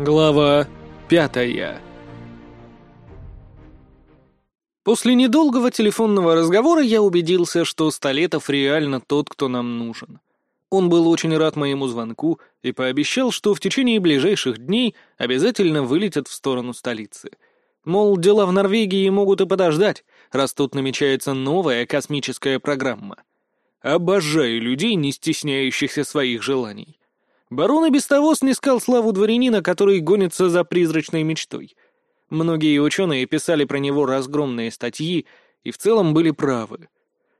Глава пятая После недолгого телефонного разговора я убедился, что Столетов реально тот, кто нам нужен. Он был очень рад моему звонку и пообещал, что в течение ближайших дней обязательно вылетят в сторону столицы. Мол, дела в Норвегии могут и подождать, раз тут намечается новая космическая программа. Обожаю людей, не стесняющихся своих желаний. Барон и без того снискал славу дворянина, который гонится за призрачной мечтой. Многие ученые писали про него разгромные статьи и в целом были правы.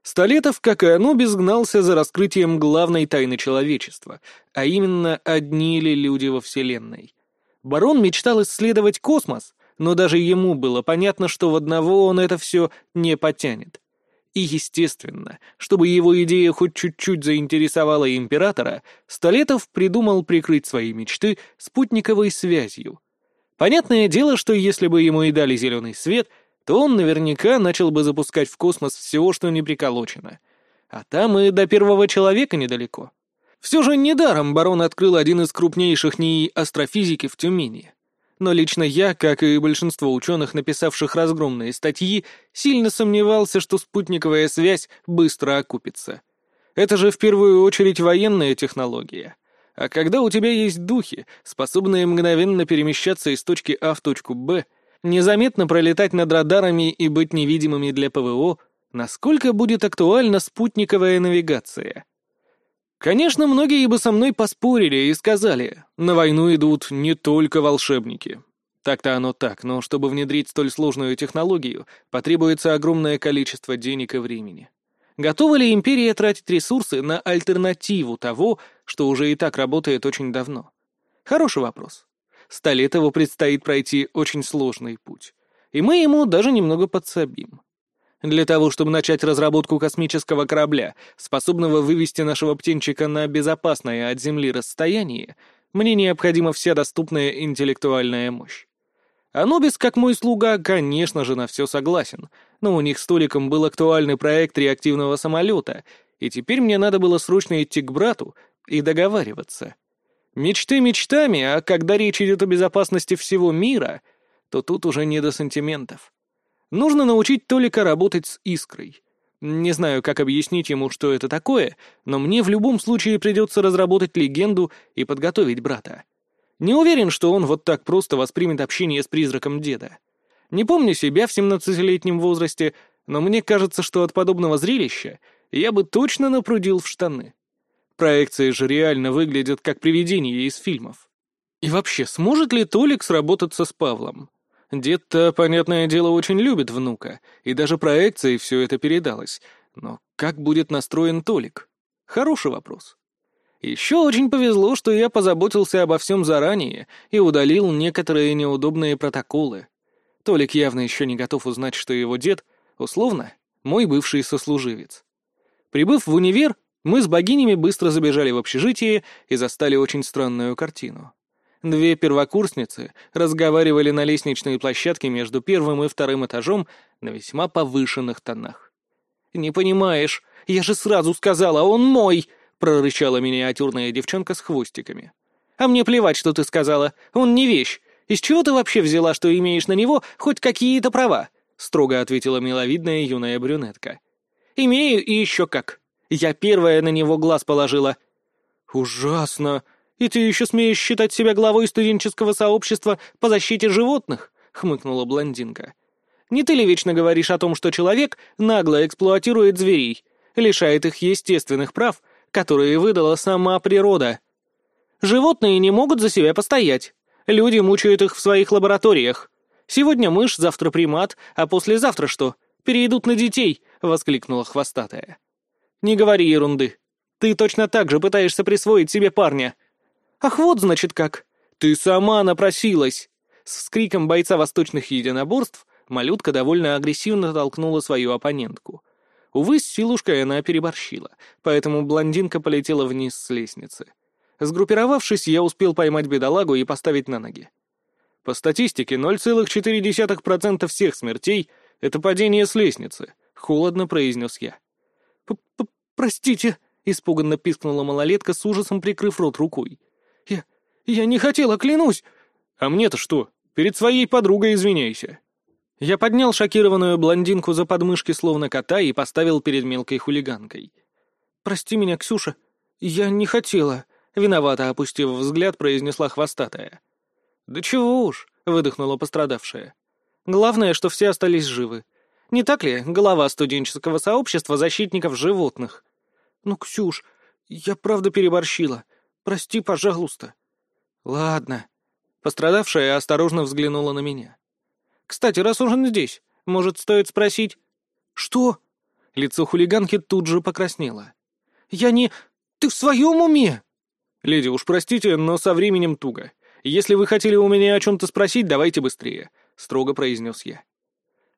Столетов, как и Анубис, гнался за раскрытием главной тайны человечества, а именно, одни ли люди во Вселенной. Барон мечтал исследовать космос, но даже ему было понятно, что в одного он это все не потянет. И, естественно, чтобы его идея хоть чуть-чуть заинтересовала императора, Столетов придумал прикрыть свои мечты спутниковой связью. Понятное дело, что если бы ему и дали зеленый свет, то он наверняка начал бы запускать в космос все, что не приколочено. А там и до первого человека недалеко. Все же недаром барон открыл один из крупнейших НИИ астрофизики в Тюмени но лично я, как и большинство ученых, написавших разгромные статьи, сильно сомневался, что спутниковая связь быстро окупится. Это же в первую очередь военная технология. А когда у тебя есть духи, способные мгновенно перемещаться из точки А в точку Б, незаметно пролетать над радарами и быть невидимыми для ПВО, насколько будет актуальна спутниковая навигация? Конечно, многие бы со мной поспорили и сказали, на войну идут не только волшебники. Так-то оно так, но чтобы внедрить столь сложную технологию, потребуется огромное количество денег и времени. Готова ли империя тратить ресурсы на альтернативу того, что уже и так работает очень давно? Хороший вопрос. Столетову предстоит пройти очень сложный путь. И мы ему даже немного подсобим. Для того, чтобы начать разработку космического корабля, способного вывести нашего птенчика на безопасное от Земли расстояние, мне необходима вся доступная интеллектуальная мощь. Анубис, как мой слуга, конечно же, на все согласен, но у них с Толиком был актуальный проект реактивного самолета, и теперь мне надо было срочно идти к брату и договариваться. Мечты мечтами, а когда речь идет о безопасности всего мира, то тут уже не до сантиментов. Нужно научить Толика работать с искрой. Не знаю, как объяснить ему, что это такое, но мне в любом случае придется разработать легенду и подготовить брата. Не уверен, что он вот так просто воспримет общение с призраком деда. Не помню себя в 17-летнем возрасте, но мне кажется, что от подобного зрелища я бы точно напрудил в штаны. Проекции же реально выглядят как привидения из фильмов. И вообще, сможет ли Толик сработаться с Павлом? Дед-то, понятное дело, очень любит внука, и даже проекцией все это передалось. Но как будет настроен Толик? Хороший вопрос. Еще очень повезло, что я позаботился обо всем заранее и удалил некоторые неудобные протоколы. Толик явно еще не готов узнать, что его дед, условно, мой бывший сослуживец. Прибыв в универ, мы с богинями быстро забежали в общежитие и застали очень странную картину. Две первокурсницы разговаривали на лестничной площадке между первым и вторым этажом на весьма повышенных тонах. «Не понимаешь, я же сразу сказала, он мой!» — прорычала миниатюрная девчонка с хвостиками. «А мне плевать, что ты сказала, он не вещь. Из чего ты вообще взяла, что имеешь на него хоть какие-то права?» — строго ответила миловидная юная брюнетка. «Имею и еще как. Я первая на него глаз положила». «Ужасно!» И ты еще смеешь считать себя главой студенческого сообщества по защите животных?» — хмыкнула блондинка. «Не ты ли вечно говоришь о том, что человек нагло эксплуатирует зверей, лишает их естественных прав, которые выдала сама природа? Животные не могут за себя постоять. Люди мучают их в своих лабораториях. Сегодня мышь, завтра примат, а послезавтра что? Перейдут на детей!» — воскликнула хвостатая. «Не говори ерунды. Ты точно так же пытаешься присвоить себе парня. «Ах, вот, значит, как! Ты сама напросилась!» С вскриком бойца восточных единоборств малютка довольно агрессивно толкнула свою оппонентку. Увы, с силушкой она переборщила, поэтому блондинка полетела вниз с лестницы. Сгруппировавшись, я успел поймать бедолагу и поставить на ноги. По статистике, 0,4% всех смертей — это падение с лестницы, — холодно произнес я. П -п «Простите», — испуганно пискнула малолетка с ужасом, прикрыв рот рукой. «Я... не хотела, клянусь! А мне-то что? Перед своей подругой извиняйся. Я поднял шокированную блондинку за подмышки словно кота и поставил перед мелкой хулиганкой. «Прости меня, Ксюша, я не хотела», — виновато опустив взгляд, произнесла хвостатая. «Да чего уж», — выдохнула пострадавшая. «Главное, что все остались живы. Не так ли, голова студенческого сообщества защитников животных?» «Ну, Ксюш, я правда переборщила. Прости, пожалуйста». «Ладно». Пострадавшая осторожно взглянула на меня. «Кстати, раз он здесь, может, стоит спросить...» «Что?» Лицо хулиганки тут же покраснело. «Я не... Ты в своем уме?» «Леди, уж простите, но со временем туго. Если вы хотели у меня о чем-то спросить, давайте быстрее», — строго произнес я.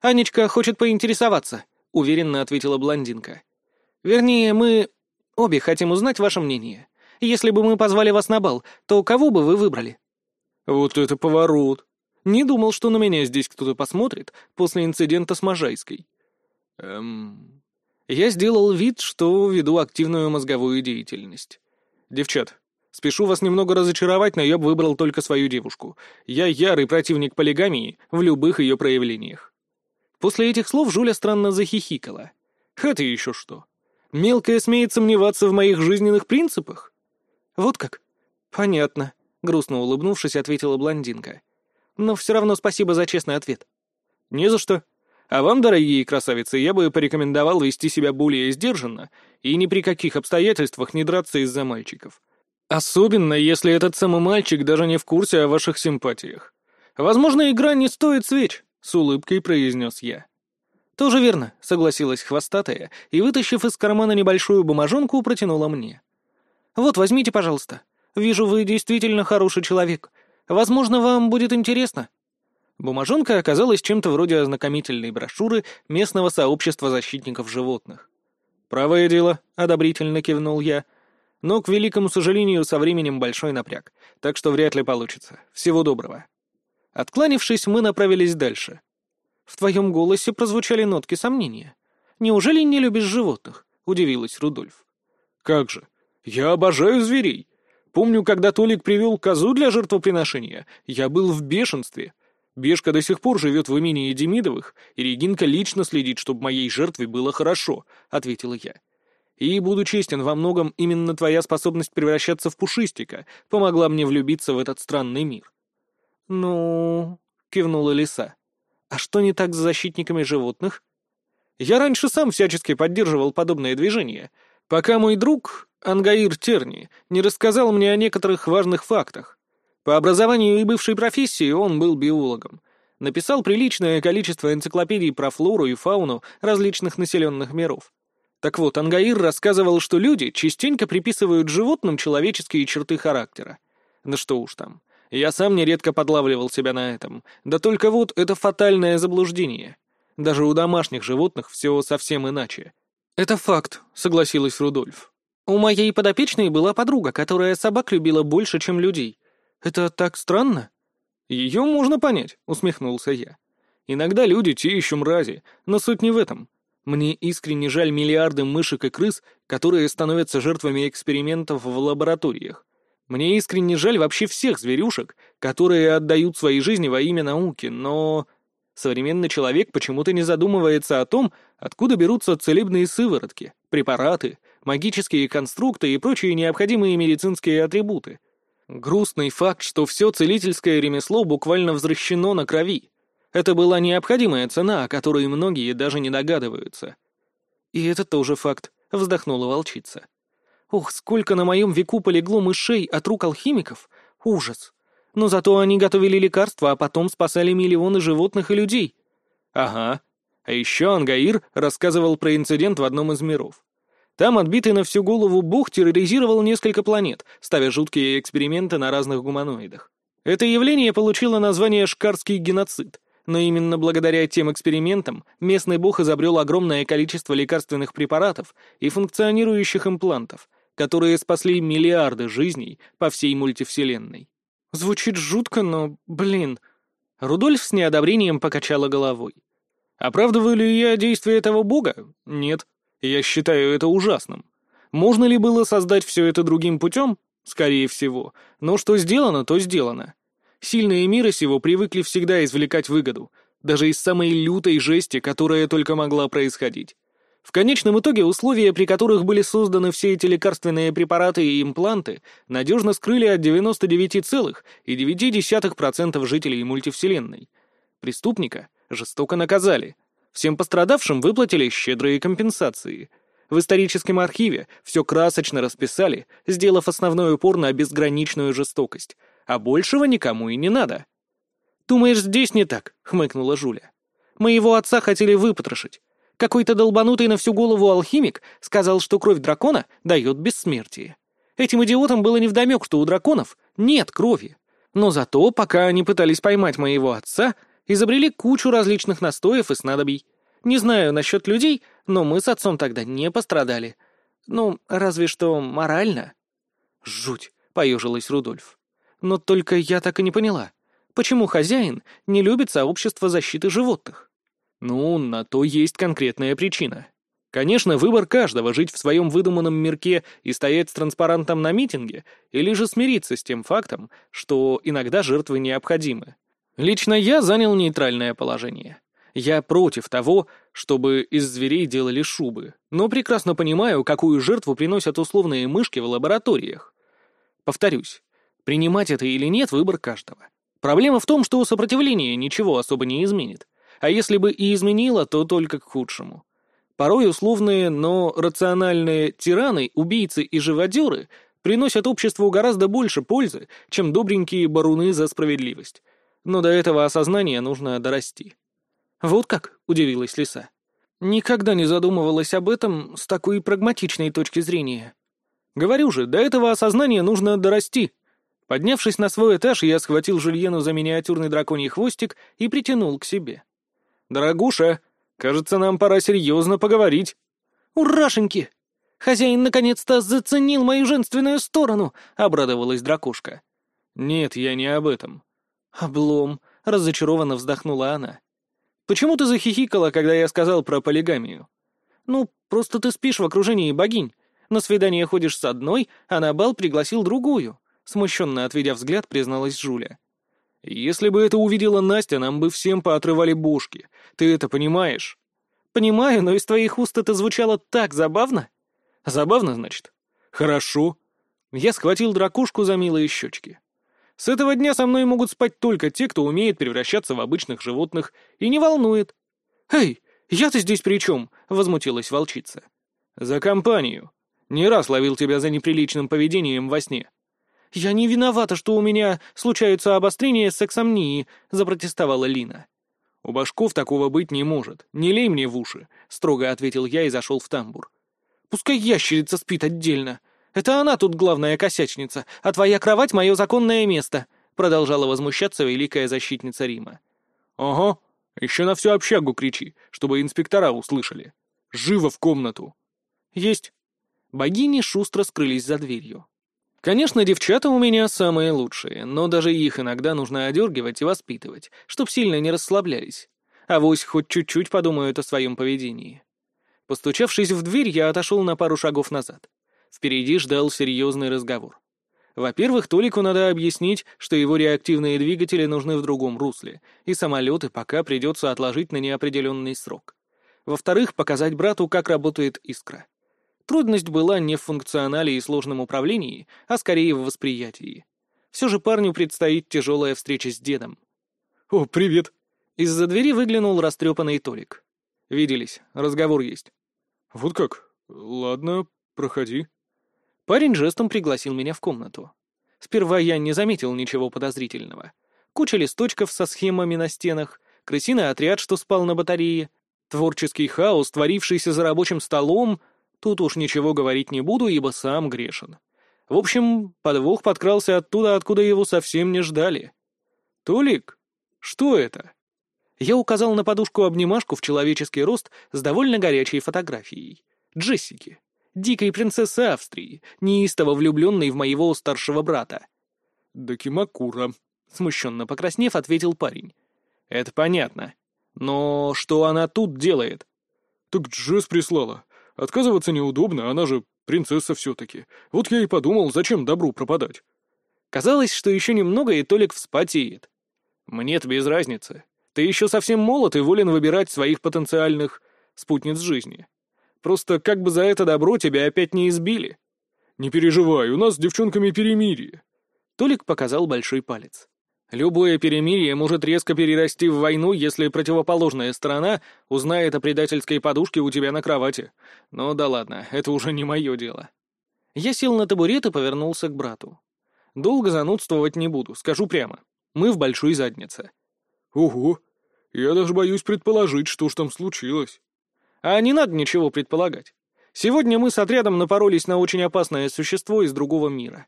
«Анечка хочет поинтересоваться», — уверенно ответила блондинка. «Вернее, мы обе хотим узнать ваше мнение. Если бы мы позвали вас на бал, то кого бы вы выбрали?» «Вот это поворот! Не думал, что на меня здесь кто-то посмотрит после инцидента с Можайской». «Эм...» Я сделал вид, что веду активную мозговую деятельность. «Девчат, спешу вас немного разочаровать, но я бы выбрал только свою девушку. Я ярый противник полигамии в любых ее проявлениях». После этих слов Жуля странно захихикала. «Это еще что? Мелкая смеет сомневаться в моих жизненных принципах?» «Вот как?» «Понятно», — грустно улыбнувшись, ответила блондинка. «Но все равно спасибо за честный ответ». «Не за что. А вам, дорогие красавицы, я бы порекомендовал вести себя более сдержанно и ни при каких обстоятельствах не драться из-за мальчиков. Особенно, если этот самый мальчик даже не в курсе о ваших симпатиях. Возможно, игра не стоит свеч, — с улыбкой произнес я. «Тоже верно», — согласилась хвостатая и, вытащив из кармана небольшую бумажонку, протянула мне. «Вот, возьмите, пожалуйста. Вижу, вы действительно хороший человек. Возможно, вам будет интересно». Бумажонка оказалась чем-то вроде ознакомительной брошюры местного сообщества защитников животных. «Правое дело», — одобрительно кивнул я. «Но, к великому сожалению, со временем большой напряг, так что вряд ли получится. Всего доброго». Откланившись, мы направились дальше. «В твоем голосе прозвучали нотки сомнения. Неужели не любишь животных?» — удивилась Рудольф. «Как же! Я обожаю зверей! Помню, когда Толик привел козу для жертвоприношения, я был в бешенстве». Бешка до сих пор живет в имении Демидовых, и Регинка лично следит, чтобы моей жертве было хорошо», — ответила я. «И, буду честен, во многом именно твоя способность превращаться в пушистика помогла мне влюбиться в этот странный мир». «Ну...» — кивнула лиса. «А что не так с защитниками животных?» «Я раньше сам всячески поддерживал подобное движение, пока мой друг, Ангаир Терни, не рассказал мне о некоторых важных фактах. По образованию и бывшей профессии он был биологом. Написал приличное количество энциклопедий про флору и фауну различных населенных миров. Так вот, Ангаир рассказывал, что люди частенько приписывают животным человеческие черты характера. Да что уж там. Я сам нередко подлавливал себя на этом. Да только вот это фатальное заблуждение. Даже у домашних животных все совсем иначе. «Это факт», — согласилась Рудольф. «У моей подопечной была подруга, которая собак любила больше, чем людей. Это так странно?» «Ее можно понять», — усмехнулся я. «Иногда люди те еще мрази, но суть не в этом. Мне искренне жаль миллиарды мышек и крыс, которые становятся жертвами экспериментов в лабораториях. Мне искренне жаль вообще всех зверюшек, которые отдают свои жизни во имя науки, но... Современный человек почему-то не задумывается о том, откуда берутся целебные сыворотки, препараты, магические конструкты и прочие необходимые медицинские атрибуты. Грустный факт, что все целительское ремесло буквально взращено на крови. Это была необходимая цена, о которой многие даже не догадываются. «И это тоже факт», — вздохнула волчица. «Ух, сколько на моем веку полегло мышей от рук алхимиков! Ужас! Но зато они готовили лекарства, а потом спасали миллионы животных и людей». «Ага. А еще Ангаир рассказывал про инцидент в одном из миров. Там отбитый на всю голову бог терроризировал несколько планет, ставя жуткие эксперименты на разных гуманоидах. Это явление получило название «шкарский геноцид», но именно благодаря тем экспериментам местный бог изобрел огромное количество лекарственных препаратов и функционирующих имплантов, которые спасли миллиарды жизней по всей мультивселенной. Звучит жутко, но, блин... Рудольф с неодобрением покачала головой. Оправдываю ли я действия этого бога? Нет. Я считаю это ужасным. Можно ли было создать все это другим путем? Скорее всего. Но что сделано, то сделано. Сильные мира сего привыкли всегда извлекать выгоду, даже из самой лютой жести, которая только могла происходить. В конечном итоге условия, при которых были созданы все эти лекарственные препараты и импланты, надежно скрыли от 99,9% жителей мультивселенной. Преступника жестоко наказали. Всем пострадавшим выплатили щедрые компенсации. В историческом архиве все красочно расписали, сделав основной упор на безграничную жестокость, а большего никому и не надо. «Думаешь, здесь не так?» — хмыкнула Жуля. «Моего отца хотели выпотрошить. Какой-то долбанутый на всю голову алхимик сказал, что кровь дракона дает бессмертие. Этим идиотам было невдомек, что у драконов нет крови. Но зато, пока они пытались поймать моего отца, изобрели кучу различных настоев и снадобий. Не знаю насчет людей, но мы с отцом тогда не пострадали. Ну, разве что морально. Жуть, поежилась Рудольф. Но только я так и не поняла, почему хозяин не любит сообщество защиты животных? Ну, на то есть конкретная причина. Конечно, выбор каждого — жить в своем выдуманном мирке и стоять с транспарантом на митинге, или же смириться с тем фактом, что иногда жертвы необходимы. Лично я занял нейтральное положение. Я против того, чтобы из зверей делали шубы, но прекрасно понимаю, какую жертву приносят условные мышки в лабораториях. Повторюсь, принимать это или нет — выбор каждого. Проблема в том, что сопротивление ничего особо не изменит. А если бы и изменило, то только к худшему. Порой условные, но рациональные тираны, убийцы и живодеры приносят обществу гораздо больше пользы, чем добренькие баруны за справедливость. Но до этого осознания нужно дорасти. «Вот как?» — удивилась Лиса. «Никогда не задумывалась об этом с такой прагматичной точки зрения. Говорю же, до этого осознания нужно дорасти». Поднявшись на свой этаж, я схватил Жульену за миниатюрный драконий хвостик и притянул к себе. «Дорогуша, кажется, нам пора серьезно поговорить». «Урашеньки! Хозяин наконец-то заценил мою женственную сторону!» — обрадовалась дракушка. «Нет, я не об этом». «Облом!» — разочарованно вздохнула она. «Почему ты захихикала, когда я сказал про полигамию?» «Ну, просто ты спишь в окружении богинь. На свидание ходишь с одной, а на бал пригласил другую», — смущенно отведя взгляд, призналась Жуля. «Если бы это увидела Настя, нам бы всем поотрывали бошки. Ты это понимаешь?» «Понимаю, но из твоих уст это звучало так забавно». «Забавно, значит?» «Хорошо». Я схватил дракушку за милые щечки. «С этого дня со мной могут спать только те, кто умеет превращаться в обычных животных, и не волнует». «Эй, я-то здесь при чем?» — возмутилась волчица. «За компанию. Не раз ловил тебя за неприличным поведением во сне. «Я не виновата, что у меня случаются обострения сексомнии», — запротестовала Лина. «У башков такого быть не может. Не лей мне в уши», — строго ответил я и зашел в тамбур. «Пускай ящерица спит отдельно. Это она тут главная косячница, а твоя кровать — мое законное место», — продолжала возмущаться великая защитница Рима. «Ага, еще на всю общагу кричи, чтобы инспектора услышали. Живо в комнату!» «Есть». Богини шустро скрылись за дверью. Конечно, девчата у меня самые лучшие, но даже их иногда нужно одергивать и воспитывать, чтоб сильно не расслаблялись. А вось хоть чуть-чуть подумают о своем поведении. Постучавшись в дверь, я отошел на пару шагов назад. Впереди ждал серьезный разговор. Во-первых, Толику надо объяснить, что его реактивные двигатели нужны в другом русле, и самолеты пока придется отложить на неопределенный срок. Во-вторых, показать брату, как работает искра. Трудность была не в функционале и сложном управлении, а скорее в восприятии. Все же парню предстоит тяжелая встреча с дедом. «О, привет!» Из-за двери выглянул растрепанный Толик. «Виделись, разговор есть». «Вот как? Ладно, проходи». Парень жестом пригласил меня в комнату. Сперва я не заметил ничего подозрительного. Куча листочков со схемами на стенах, крысиный отряд, что спал на батарее, творческий хаос, творившийся за рабочим столом — Тут уж ничего говорить не буду, ибо сам грешен. В общем, подвох подкрался оттуда, откуда его совсем не ждали. «Толик, что это?» Я указал на подушку-обнимашку в человеческий рост с довольно горячей фотографией. Джессики, дикой принцессы Австрии, неистово влюбленной в моего старшего брата. «Дакимакура», — смущенно покраснев, ответил парень. «Это понятно. Но что она тут делает?» «Так Джесс прислала. Отказываться неудобно, она же принцесса все-таки. Вот я и подумал, зачем добру пропадать. Казалось, что еще немного, и Толик вспотеет. Мне-то без разницы. Ты еще совсем молод и волен выбирать своих потенциальных спутниц жизни. Просто как бы за это добро тебя опять не избили. Не переживай, у нас с девчонками перемирие. Толик показал большой палец. Любое перемирие может резко перерасти в войну, если противоположная сторона узнает о предательской подушке у тебя на кровати. Ну да ладно, это уже не мое дело. Я сел на табурет и повернулся к брату. Долго занудствовать не буду, скажу прямо. Мы в большой заднице. Ого, я даже боюсь предположить, что ж там случилось. А не надо ничего предполагать. Сегодня мы с отрядом напоролись на очень опасное существо из другого мира.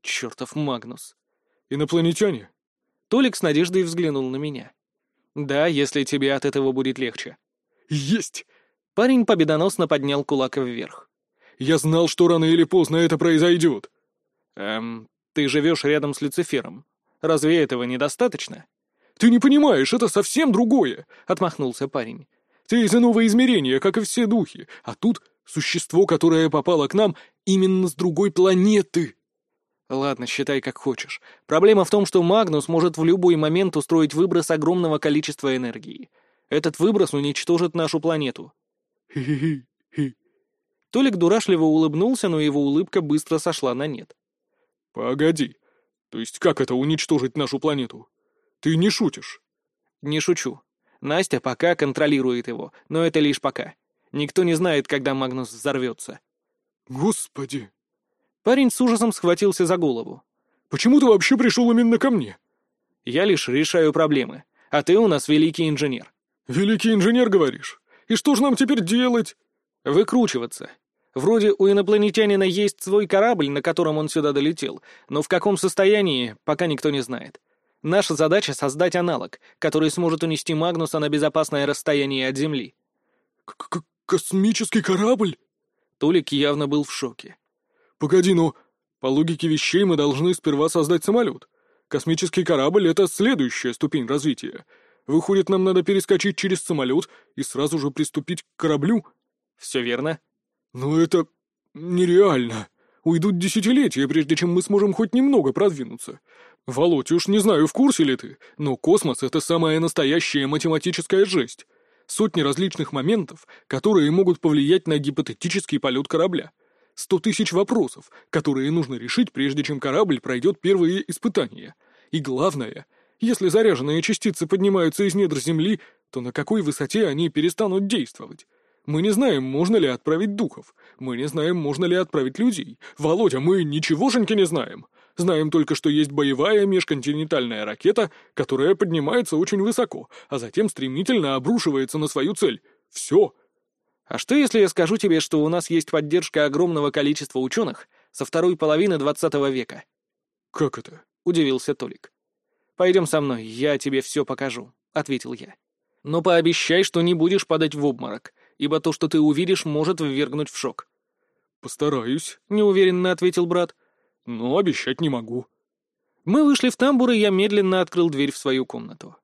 Чертов Магнус. Инопланетяне? Толик с надеждой взглянул на меня. «Да, если тебе от этого будет легче». «Есть!» Парень победоносно поднял кулак вверх. «Я знал, что рано или поздно это произойдет!» «Эм, ты живешь рядом с Люцифером. Разве этого недостаточно?» «Ты не понимаешь, это совсем другое!» — отмахнулся парень. «Ты из иного измерения, как и все духи, а тут существо, которое попало к нам именно с другой планеты!» Ладно, считай как хочешь. Проблема в том, что Магнус может в любой момент устроить выброс огромного количества энергии. Этот выброс уничтожит нашу планету. Толик дурашливо улыбнулся, но его улыбка быстро сошла на нет. Погоди. То есть как это уничтожить нашу планету? Ты не шутишь? Не шучу. Настя пока контролирует его, но это лишь пока. Никто не знает, когда Магнус взорвется. Господи, Парень с ужасом схватился за голову. «Почему ты вообще пришел именно ко мне?» «Я лишь решаю проблемы, а ты у нас великий инженер». «Великий инженер, говоришь? И что же нам теперь делать?» «Выкручиваться. Вроде у инопланетянина есть свой корабль, на котором он сюда долетел, но в каком состоянии, пока никто не знает. Наша задача — создать аналог, который сможет унести Магнуса на безопасное расстояние от Земли». К -к «Космический корабль?» Толик явно был в шоке. «Погоди, ну, по логике вещей мы должны сперва создать самолет. Космический корабль — это следующая ступень развития. Выходит, нам надо перескочить через самолет и сразу же приступить к кораблю?» «Все верно». «Но это нереально. Уйдут десятилетия, прежде чем мы сможем хоть немного продвинуться. Володь, уж не знаю, в курсе ли ты, но космос — это самая настоящая математическая жесть. Сотни различных моментов, которые могут повлиять на гипотетический полет корабля. Сто тысяч вопросов, которые нужно решить, прежде чем корабль пройдет первые испытания. И главное, если заряженные частицы поднимаются из недр Земли, то на какой высоте они перестанут действовать? Мы не знаем, можно ли отправить духов. Мы не знаем, можно ли отправить людей. Володя, мы ничегошеньки не знаем. Знаем только, что есть боевая межконтинентальная ракета, которая поднимается очень высоко, а затем стремительно обрушивается на свою цель. Все. А что, если я скажу тебе, что у нас есть поддержка огромного количества ученых со второй половины двадцатого века?» «Как это?» — удивился Толик. «Пойдем со мной, я тебе все покажу», — ответил я. «Но пообещай, что не будешь падать в обморок, ибо то, что ты увидишь, может ввергнуть в шок». «Постараюсь», — неуверенно ответил брат. «Но обещать не могу». Мы вышли в тамбур, и я медленно открыл дверь в свою комнату.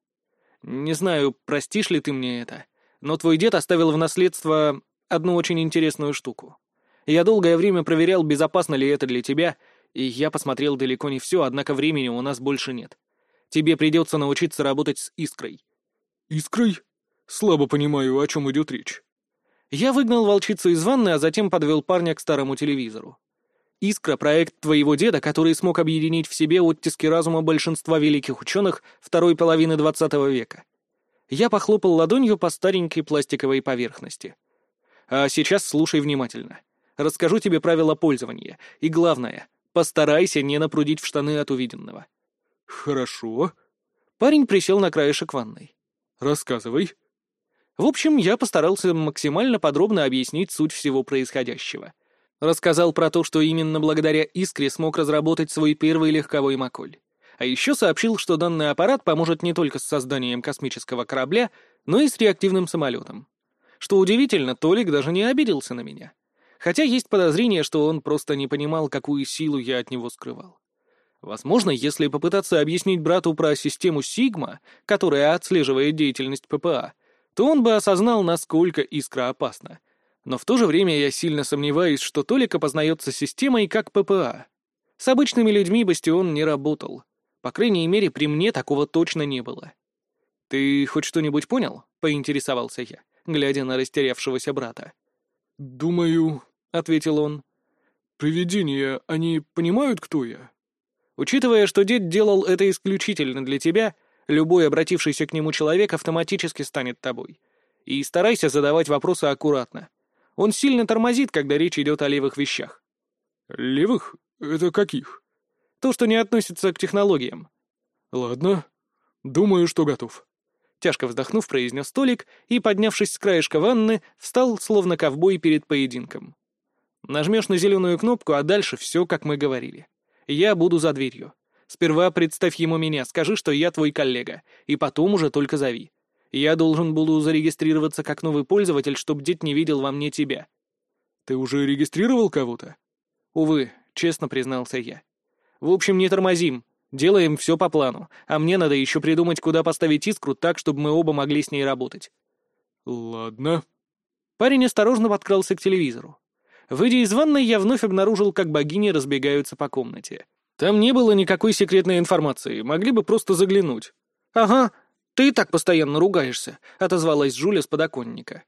«Не знаю, простишь ли ты мне это, но твой дед оставил в наследство одну очень интересную штуку. Я долгое время проверял, безопасно ли это для тебя, и я посмотрел далеко не все, однако времени у нас больше нет. Тебе придется научиться работать с искрой». «Искрой? Слабо понимаю, о чем идет речь». Я выгнал волчицу из ванны, а затем подвел парня к старому телевизору. «Искра» — проект твоего деда, который смог объединить в себе оттиски разума большинства великих ученых второй половины XX века. Я похлопал ладонью по старенькой пластиковой поверхности. А сейчас слушай внимательно. Расскажу тебе правила пользования. И главное, постарайся не напрудить в штаны от увиденного. Хорошо. Парень присел на краешек ванной. Рассказывай. В общем, я постарался максимально подробно объяснить суть всего происходящего. Рассказал про то, что именно благодаря Искре смог разработать свой первый легковой маколь. А еще сообщил, что данный аппарат поможет не только с созданием космического корабля, но и с реактивным самолетом. Что удивительно, Толик даже не обиделся на меня. Хотя есть подозрение, что он просто не понимал, какую силу я от него скрывал. Возможно, если попытаться объяснить брату про систему Сигма, которая отслеживает деятельность ППА, то он бы осознал, насколько искра опасна. Но в то же время я сильно сомневаюсь, что Толик опознается системой как ППА. С обычными людьми Бастион не работал. По крайней мере, при мне такого точно не было. «Ты хоть что-нибудь понял?» — поинтересовался я, глядя на растерявшегося брата. «Думаю», — ответил он, — «привидения, они понимают, кто я?» Учитывая, что дед делал это исключительно для тебя, любой обратившийся к нему человек автоматически станет тобой. И старайся задавать вопросы аккуратно. Он сильно тормозит, когда речь идет о левых вещах. «Левых? Это каких?» То, что не относится к технологиям. «Ладно. Думаю, что готов». Тяжко вздохнув, произнес Толик и, поднявшись с краешка ванны, встал, словно ковбой перед поединком. Нажмешь на зеленую кнопку, а дальше все, как мы говорили. Я буду за дверью. Сперва представь ему меня, скажи, что я твой коллега, и потом уже только зови. Я должен буду зарегистрироваться как новый пользователь, чтобы дед не видел во мне тебя». «Ты уже регистрировал кого-то?» «Увы», — честно признался я. «В общем, не тормозим. Делаем все по плану, а мне надо еще придумать, куда поставить искру так, чтобы мы оба могли с ней работать». «Ладно». Парень осторожно подкрался к телевизору. Выйдя из ванной, я вновь обнаружил, как богини разбегаются по комнате. Там не было никакой секретной информации, могли бы просто заглянуть. «Ага, ты так постоянно ругаешься», — отозвалась Жуля с подоконника.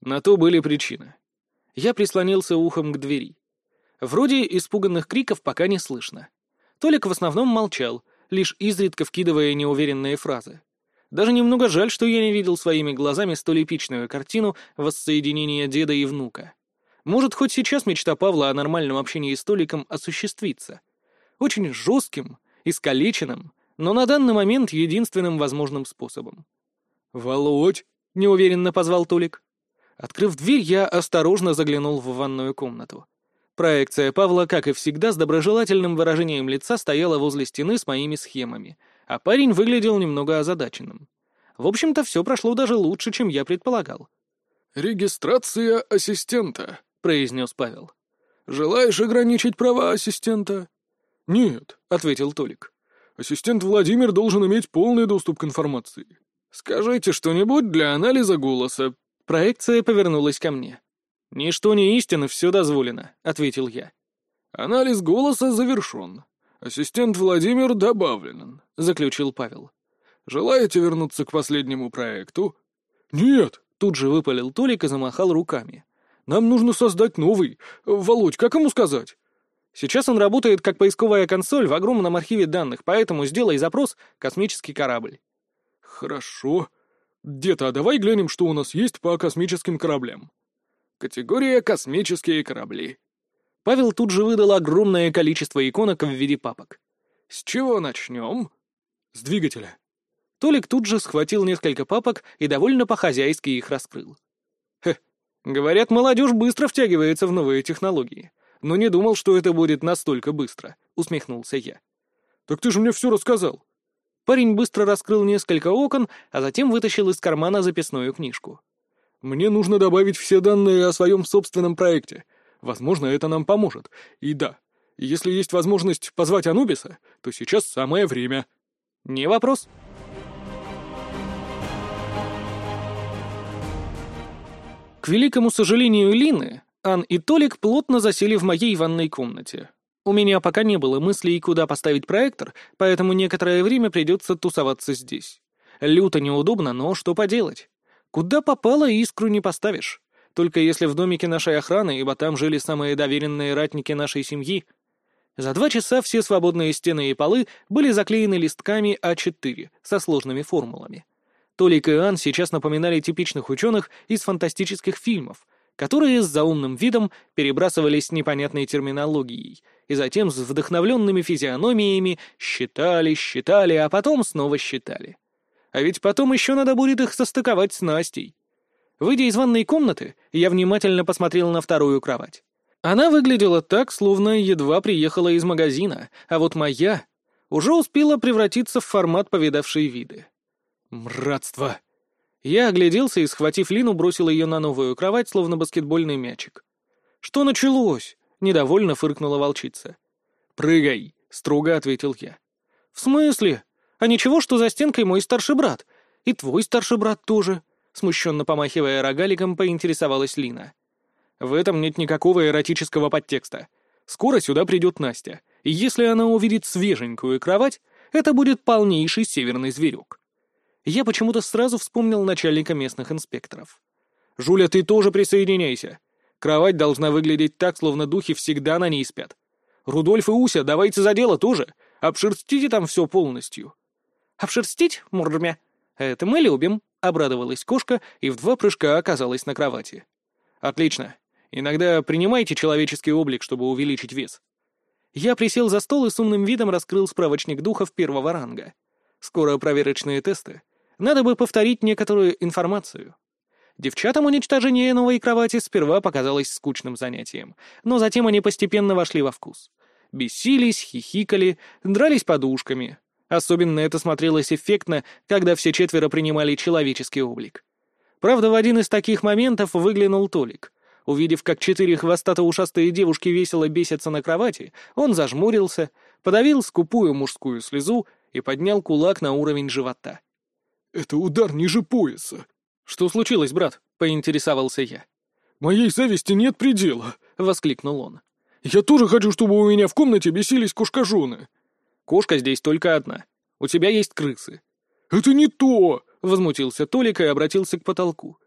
На то были причины. Я прислонился ухом к двери. Вроде испуганных криков пока не слышно. Толик в основном молчал, лишь изредка вкидывая неуверенные фразы. Даже немного жаль, что я не видел своими глазами столь эпичную картину воссоединения деда и внука. Может, хоть сейчас мечта Павла о нормальном общении с Толиком осуществится. Очень жестким, искалеченным, но на данный момент единственным возможным способом. «Володь!» — неуверенно позвал Толик. Открыв дверь, я осторожно заглянул в ванную комнату. Проекция Павла, как и всегда, с доброжелательным выражением лица стояла возле стены с моими схемами, а парень выглядел немного озадаченным. В общем-то, все прошло даже лучше, чем я предполагал. «Регистрация ассистента», произнес Павел. «Желаешь ограничить права ассистента?» «Нет», — ответил Толик. «Ассистент Владимир должен иметь полный доступ к информации». «Скажите что-нибудь для анализа голоса». Проекция повернулась ко мне. «Ничто не истина, все дозволено», — ответил я. «Анализ голоса завершен. Ассистент Владимир добавлен», — заключил Павел. «Желаете вернуться к последнему проекту?» «Нет», — тут же выпалил Толик и замахал руками. Нам нужно создать новый. Володь, как ему сказать?» Сейчас он работает как поисковая консоль в огромном архиве данных, поэтому сделай запрос «космический корабль». «Хорошо. Дед, а давай глянем, что у нас есть по космическим кораблям». Категория «Космические корабли». Павел тут же выдал огромное количество иконок в виде папок. «С чего начнем?» «С двигателя». Толик тут же схватил несколько папок и довольно по-хозяйски их раскрыл. Говорят, молодежь быстро втягивается в новые технологии. Но не думал, что это будет настолько быстро, усмехнулся я. Так ты же мне все рассказал. Парень быстро раскрыл несколько окон, а затем вытащил из кармана записную книжку. Мне нужно добавить все данные о своем собственном проекте. Возможно, это нам поможет. И да, если есть возможность позвать Анубиса, то сейчас самое время. Не вопрос. К великому сожалению Лины, Ан и Толик плотно засели в моей ванной комнате. У меня пока не было мыслей, куда поставить проектор, поэтому некоторое время придется тусоваться здесь. Люто неудобно, но что поделать? Куда попало, искру не поставишь. Только если в домике нашей охраны, ибо там жили самые доверенные ратники нашей семьи. За два часа все свободные стены и полы были заклеены листками А4 со сложными формулами. Толик и Ан сейчас напоминали типичных ученых из фантастических фильмов, которые с заумным видом перебрасывались непонятной терминологией и затем с вдохновленными физиономиями считали, считали, а потом снова считали. А ведь потом еще надо будет их состыковать с Настей. Выйдя из ванной комнаты, я внимательно посмотрел на вторую кровать. Она выглядела так, словно едва приехала из магазина, а вот моя уже успела превратиться в формат повидавшей виды. Мратство. Я огляделся и, схватив Лину, бросил ее на новую кровать, словно баскетбольный мячик. «Что началось?» — недовольно фыркнула волчица. «Прыгай», — строго ответил я. «В смысле? А ничего, что за стенкой мой старший брат? И твой старший брат тоже?» Смущенно помахивая рогаликом, поинтересовалась Лина. «В этом нет никакого эротического подтекста. Скоро сюда придет Настя, И если она увидит свеженькую кровать, это будет полнейший северный зверек. Я почему-то сразу вспомнил начальника местных инспекторов. «Жуля, ты тоже присоединяйся. Кровать должна выглядеть так, словно духи всегда на ней спят. Рудольф и Уся, давайте за дело тоже. Обшерстите там все полностью». «Обшерстить, Мурмя? Это мы любим», — обрадовалась кошка и в два прыжка оказалась на кровати. «Отлично. Иногда принимайте человеческий облик, чтобы увеличить вес». Я присел за стол и с умным видом раскрыл справочник духов первого ранга. Скоро проверочные тесты. Надо бы повторить некоторую информацию. Девчатам уничтожение новой кровати сперва показалось скучным занятием, но затем они постепенно вошли во вкус. Бесились, хихикали, дрались подушками. Особенно это смотрелось эффектно, когда все четверо принимали человеческий облик. Правда, в один из таких моментов выглянул Толик. Увидев, как четыре хвостато-ушастые девушки весело бесятся на кровати, он зажмурился, подавил скупую мужскую слезу и поднял кулак на уровень живота. «Это удар ниже пояса». «Что случилось, брат?» — поинтересовался я. «Моей зависти нет предела», — воскликнул он. «Я тоже хочу, чтобы у меня в комнате бесились кошкажоны». «Кошка здесь только одна. У тебя есть крысы». «Это не то!» — возмутился Толик и обратился к потолку.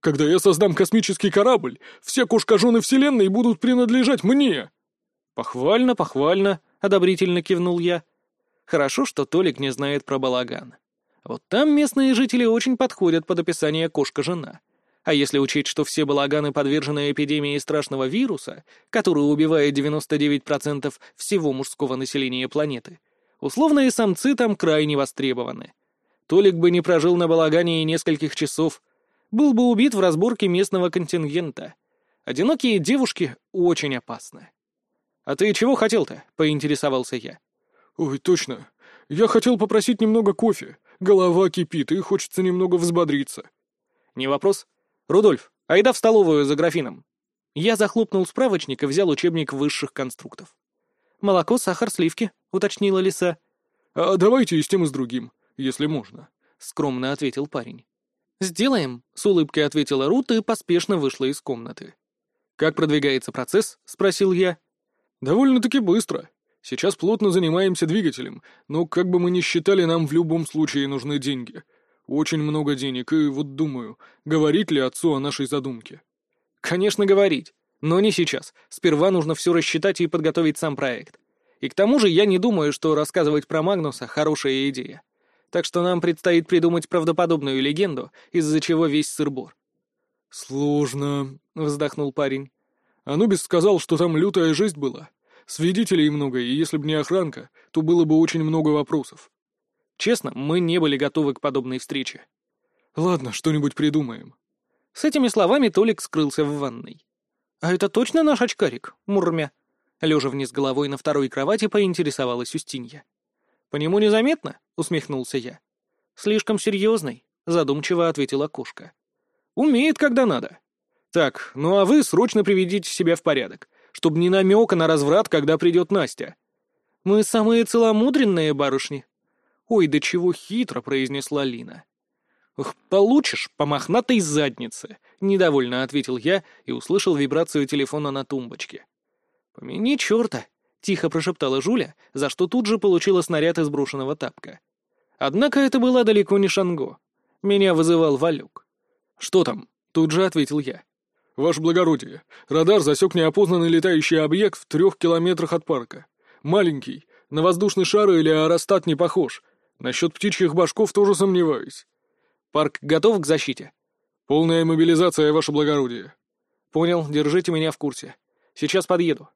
«Когда я создам космический корабль, все кошкажоны Вселенной будут принадлежать мне!» «Похвально, похвально», — одобрительно кивнул я. «Хорошо, что Толик не знает про балаган. Вот там местные жители очень подходят под описание «кошка-жена». А если учесть, что все балаганы подвержены эпидемии страшного вируса, который убивает 99% всего мужского населения планеты, условные самцы там крайне востребованы. Толик бы не прожил на балагане и нескольких часов, был бы убит в разборке местного контингента. Одинокие девушки очень опасны. «А ты чего хотел-то?» — поинтересовался я. «Ой, точно. Я хотел попросить немного кофе. Голова кипит, и хочется немного взбодриться». «Не вопрос. «Рудольф, айда в столовую за графином». Я захлопнул справочник и взял учебник высших конструктов. «Молоко, сахар, сливки», — уточнила лиса. «А давайте и с тем, и с другим, если можно», — скромно ответил парень. «Сделаем», — с улыбкой ответила Рут и поспешно вышла из комнаты. «Как продвигается процесс?» — спросил я. «Довольно-таки быстро. Сейчас плотно занимаемся двигателем, но как бы мы ни считали, нам в любом случае нужны деньги. Очень много денег, и вот думаю, говорить ли отцу о нашей задумке. Конечно, говорить. Но не сейчас. Сперва нужно все рассчитать и подготовить сам проект. И к тому же я не думаю, что рассказывать про Магнуса — хорошая идея. Так что нам предстоит придумать правдоподобную легенду, из-за чего весь сыр-бор. «Сложно», — вздохнул парень. «Анубис сказал, что там лютая жизнь была. Свидетелей много, и если бы не охранка, то было бы очень много вопросов. Честно, мы не были готовы к подобной встрече. Ладно, что-нибудь придумаем. С этими словами Толик скрылся в ванной. «А это точно наш очкарик, Мурмя?» Лежа вниз головой на второй кровати, поинтересовалась Устинья. «По нему незаметно?» — усмехнулся я. «Слишком серьезный», — задумчиво ответила кошка. «Умеет, когда надо. Так, ну а вы срочно приведите себя в порядок, чтобы не намека на разврат, когда придет Настя. Мы самые целомудренные барышни», «Ой, да чего хитро!» — произнесла Лина. «Ох, получишь по мохнатой заднице!» — недовольно ответил я и услышал вибрацию телефона на тумбочке. «Помяни черта!» — тихо прошептала Жуля, за что тут же получила снаряд из брошенного тапка. Однако это была далеко не Шанго. Меня вызывал Валюк. «Что там?» — тут же ответил я. «Ваше благородие, радар засек неопознанный летающий объект в трех километрах от парка. Маленький, на воздушный шар или аэростат не похож, Насчет птичьих башков тоже сомневаюсь. Парк готов к защите? Полная мобилизация, ваше благородие. Понял, держите меня в курсе. Сейчас подъеду.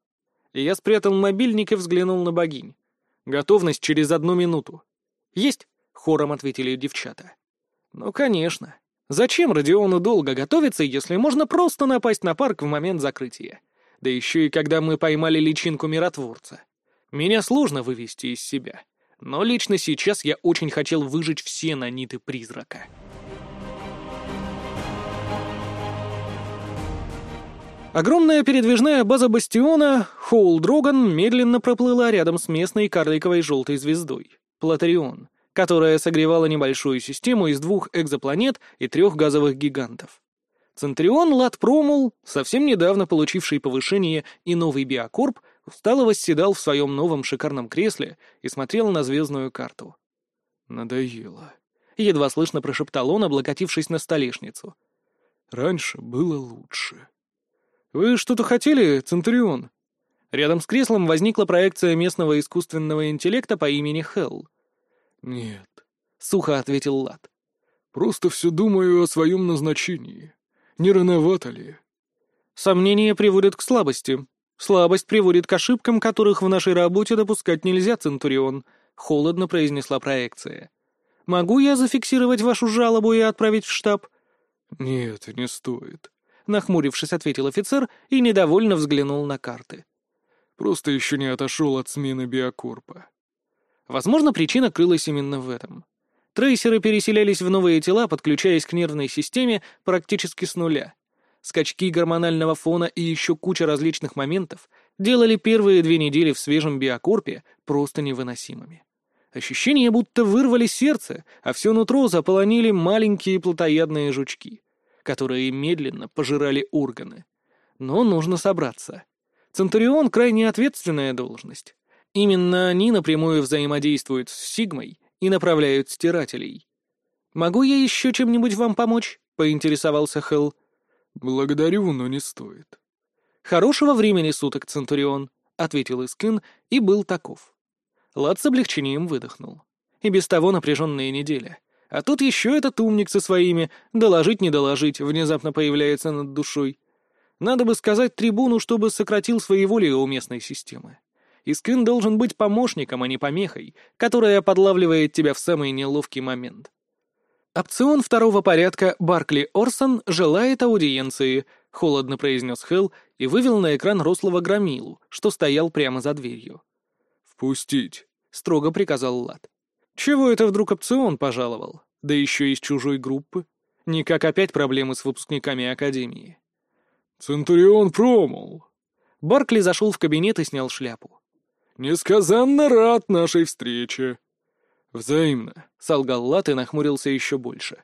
И я спрятал мобильник и взглянул на богинь. Готовность через одну минуту. Есть, хором ответили девчата. Ну, конечно. Зачем Родиону долго готовиться, если можно просто напасть на парк в момент закрытия? Да еще и когда мы поймали личинку миротворца. Меня сложно вывести из себя но лично сейчас я очень хотел выжить все наниты призрака. Огромная передвижная база бастиона Хоул Дроган медленно проплыла рядом с местной карликовой желтой звездой — Платарион, которая согревала небольшую систему из двух экзопланет и трех газовых гигантов. Центрион Лат Промул, совсем недавно получивший повышение и новый биокорп, устало восседал в своем новом шикарном кресле и смотрел на звездную карту. «Надоело», — едва слышно прошептал он, облокотившись на столешницу. «Раньше было лучше». «Вы что-то хотели, Центурион?» Рядом с креслом возникла проекция местного искусственного интеллекта по имени Хелл. «Нет», — сухо ответил Лад. «Просто все думаю о своем назначении. Не рановато ли?» «Сомнения приводят к слабости. Слабость приводит к ошибкам, которых в нашей работе допускать нельзя, Центурион», — холодно произнесла проекция. «Могу я зафиксировать вашу жалобу и отправить в штаб?» «Нет, не стоит», — нахмурившись, ответил офицер и недовольно взглянул на карты. Просто еще не отошел от смены биокорпа. Возможно, причина крылась именно в этом. Трейсеры переселялись в новые тела, подключаясь к нервной системе практически с нуля. Скачки гормонального фона и еще куча различных моментов делали первые две недели в свежем биокорпе просто невыносимыми. Ощущение, будто вырвали сердце, а все нутро заполонили маленькие плотоядные жучки, которые медленно пожирали органы. Но нужно собраться. Центурион — крайне ответственная должность. Именно они напрямую взаимодействуют с Сигмой и направляют стирателей. «Могу я еще чем-нибудь вам помочь?» — поинтересовался Хелл. «Благодарю, но не стоит». «Хорошего времени суток, Центурион», — ответил Искин и был таков. Лад с облегчением выдохнул. И без того напряженная неделя. А тут еще этот умник со своими «доложить, не доложить» внезапно появляется над душой. Надо бы сказать трибуну, чтобы сократил своеволие у местной системы. Искин должен быть помощником, а не помехой, которая подлавливает тебя в самый неловкий момент. «Опцион второго порядка Баркли Орсон желает аудиенции», — холодно произнес Хелл и вывел на экран рослого громилу, что стоял прямо за дверью. «Впустить», — строго приказал Лад. «Чего это вдруг опцион пожаловал? Да еще из чужой группы? Никак опять проблемы с выпускниками Академии». «Центурион промол». Баркли зашел в кабинет и снял шляпу. «Несказанно рад нашей встрече». «Взаимно», — солгал Лат и нахмурился еще больше.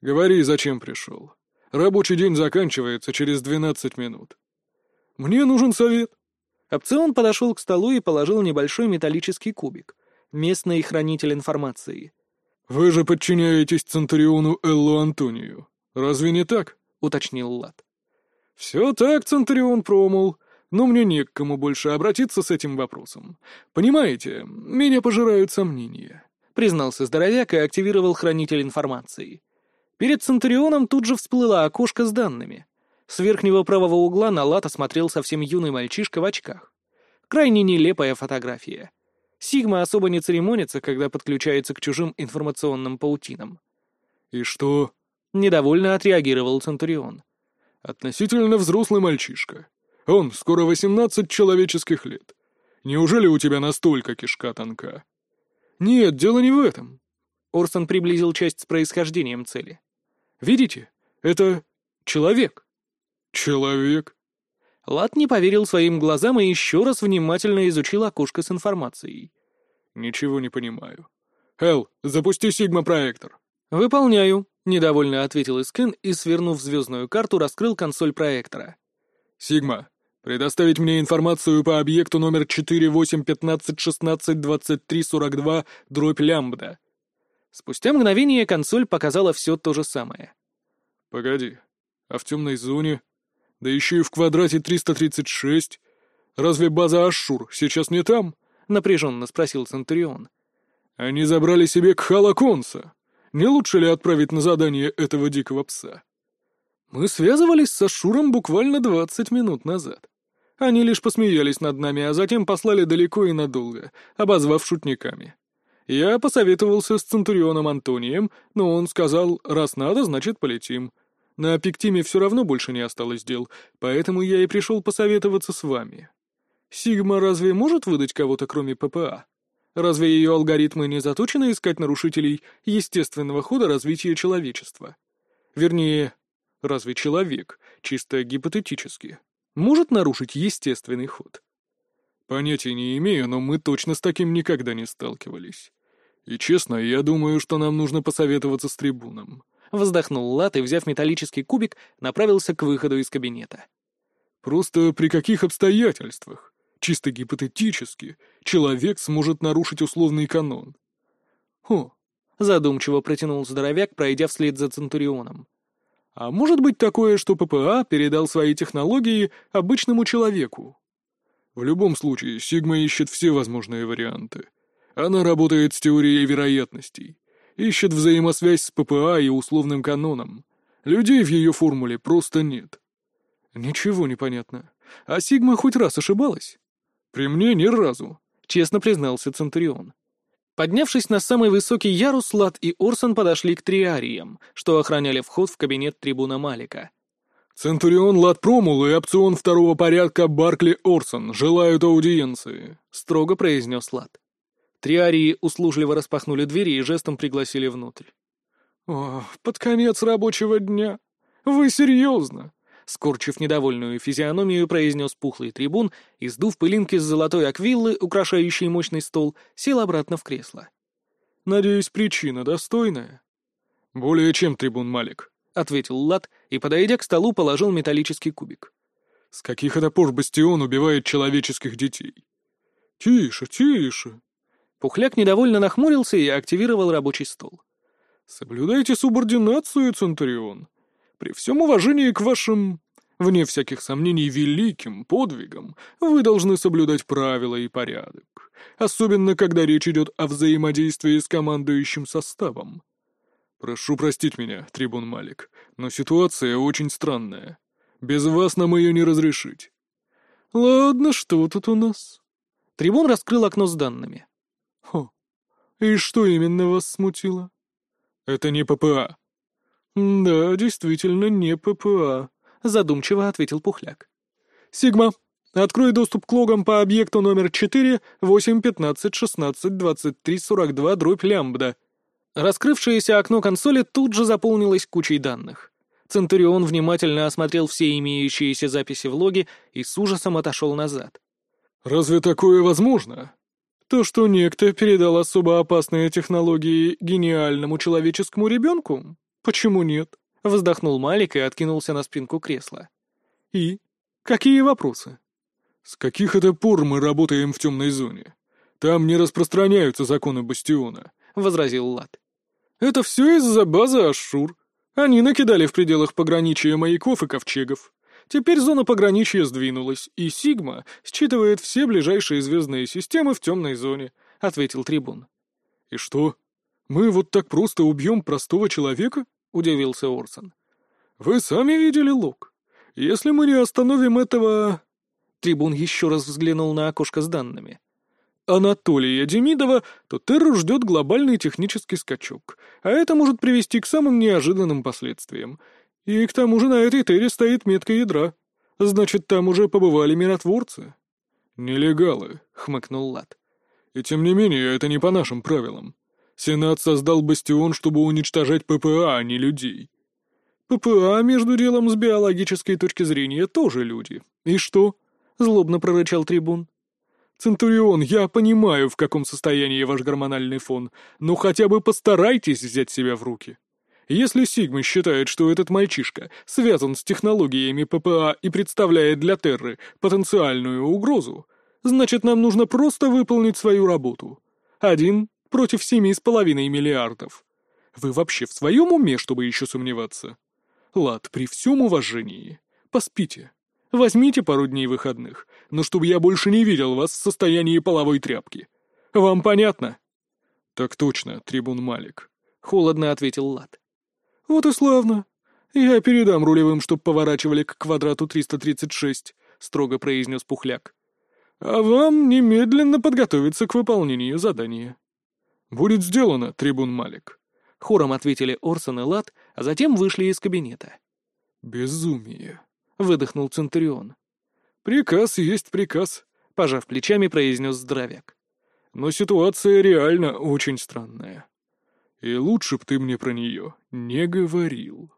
«Говори, зачем пришел. Рабочий день заканчивается через двенадцать минут». «Мне нужен совет». Опцион подошел к столу и положил небольшой металлический кубик. Местный хранитель информации. «Вы же подчиняетесь Центуриону Эллу Антонию. Разве не так?» — уточнил Лат. «Все так, Центурион Промол, но мне не к кому больше обратиться с этим вопросом. Понимаете, меня пожирают сомнения», — признался здоровяк и активировал хранитель информации. Перед Центурионом тут же всплыло окошко с данными. С верхнего правого угла на лад осмотрел совсем юный мальчишка в очках. Крайне нелепая фотография. Сигма особо не церемонится, когда подключается к чужим информационным паутинам. «И что?» — недовольно отреагировал Центурион. Относительно взрослый мальчишка. Он скоро восемнадцать человеческих лет. Неужели у тебя настолько кишка тонка? Нет, дело не в этом. Орсон приблизил часть с происхождением цели. Видите? Это человек. Человек? Лат не поверил своим глазам и еще раз внимательно изучил окошко с информацией. Ничего не понимаю. Эл, запусти сигма-проектор. Выполняю. Недовольно ответил Искин и, свернув звездную карту, раскрыл консоль проектора. «Сигма, предоставить мне информацию по объекту номер 4815162342 дробь лямбда». Спустя мгновение консоль показала все то же самое. «Погоди, а в темной зоне? Да еще и в квадрате 336. Разве база Ашшур сейчас не там?» — напряженно спросил Центурион. «Они забрали себе Кхала Конса». Не лучше ли отправить на задание этого дикого пса? Мы связывались со Шуром буквально двадцать минут назад. Они лишь посмеялись над нами, а затем послали далеко и надолго, обозвав шутниками. Я посоветовался с Центурионом Антонием, но он сказал, раз надо, значит полетим. На Пиктиме все равно больше не осталось дел, поэтому я и пришел посоветоваться с вами. Сигма разве может выдать кого-то, кроме ППА? Разве ее алгоритмы не заточены искать нарушителей естественного хода развития человечества? Вернее, разве человек, чисто гипотетически, может нарушить естественный ход? Понятия не имею, но мы точно с таким никогда не сталкивались. И честно, я думаю, что нам нужно посоветоваться с трибуном. Вздохнул Лат и, взяв металлический кубик, направился к выходу из кабинета. Просто при каких обстоятельствах? чисто гипотетически, человек сможет нарушить условный канон. Хо, задумчиво протянул здоровяк, пройдя вслед за Центурионом. А может быть такое, что ППА передал свои технологии обычному человеку? В любом случае, Сигма ищет все возможные варианты. Она работает с теорией вероятностей, ищет взаимосвязь с ППА и условным каноном. Людей в ее формуле просто нет. Ничего не понятно. А Сигма хоть раз ошибалась? При мне ни разу, честно признался Центурион. Поднявшись на самый высокий ярус, Лад и Орсон подошли к триариям, что охраняли вход в кабинет трибуна Малика. «Центурион Лад Промул и опцион второго порядка Баркли Орсон желают аудиенции», — строго произнес Лад. Триарии услужливо распахнули двери и жестом пригласили внутрь. «О, под конец рабочего дня? Вы серьезно?» Скорчив недовольную физиономию, произнес пухлый трибун и, сдув пылинки с золотой аквиллы, украшающей мощный стол, сел обратно в кресло. «Надеюсь, причина достойная?» «Более чем, трибун Малик», — ответил Лат и, подойдя к столу, положил металлический кубик. «С каких это пор Бастион убивает человеческих детей?» «Тише, тише!» Пухляк недовольно нахмурился и активировал рабочий стол. «Соблюдайте субординацию, Центурион при всем уважении к вашим, вне всяких сомнений, великим подвигам, вы должны соблюдать правила и порядок, особенно когда речь идет о взаимодействии с командующим составом. Прошу простить меня, трибун Малик, но ситуация очень странная. Без вас нам ее не разрешить. Ладно, что тут у нас? Трибун раскрыл окно с данными. Хо. И что именно вас смутило? Это не ППА. «Да, действительно, не ППА», — задумчиво ответил Пухляк. «Сигма, открой доступ к логам по объекту номер 4, 8, 15, 16, 23, 42, дробь лямбда». Раскрывшееся окно консоли тут же заполнилось кучей данных. Центурион внимательно осмотрел все имеющиеся записи в логе и с ужасом отошел назад. «Разве такое возможно? То, что некто передал особо опасные технологии гениальному человеческому ребенку? «Почему нет?» — вздохнул Малик и откинулся на спинку кресла. «И? Какие вопросы?» «С каких это пор мы работаем в темной зоне? Там не распространяются законы Бастиона», — возразил Лад. «Это все из-за базы Ашшур. Они накидали в пределах пограничия маяков и ковчегов. Теперь зона пограничья сдвинулась, и Сигма считывает все ближайшие звездные системы в темной зоне», — ответил Трибун. «И что? Мы вот так просто убьем простого человека?» Удивился Орсон. «Вы сами видели лук. Если мы не остановим этого...» Трибун еще раз взглянул на окошко с данными. Анатолия Демидова, то Терру ждет глобальный технический скачок, а это может привести к самым неожиданным последствиям. И к тому же на этой Терре стоит метка ядра. Значит, там уже побывали миротворцы. «Нелегалы», — хмыкнул Лат. «И тем не менее, это не по нашим правилам. Сенат создал бастион, чтобы уничтожать ППА, а не людей. ППА, между делом, с биологической точки зрения, тоже люди. И что? Злобно прорычал трибун. «Центурион, я понимаю, в каком состоянии ваш гормональный фон, но хотя бы постарайтесь взять себя в руки. Если Сигма считает, что этот мальчишка связан с технологиями ППА и представляет для Терры потенциальную угрозу, значит, нам нужно просто выполнить свою работу. Один против семи с половиной миллиардов. Вы вообще в своем уме, чтобы еще сомневаться? Лад, при всем уважении. Поспите. Возьмите пару дней выходных, но чтобы я больше не видел вас в состоянии половой тряпки. Вам понятно? Так точно, трибун Малик. Холодно ответил Лад. Вот и славно. Я передам рулевым, чтоб поворачивали к квадрату 336, строго произнес Пухляк. А вам немедленно подготовиться к выполнению задания. «Будет сделано, трибун Малик», — хором ответили Орсон и Лат, а затем вышли из кабинета. «Безумие», — выдохнул Центурион. «Приказ есть приказ», — пожав плечами, произнес здоровяк. «Но ситуация реально очень странная. И лучше б ты мне про нее не говорил».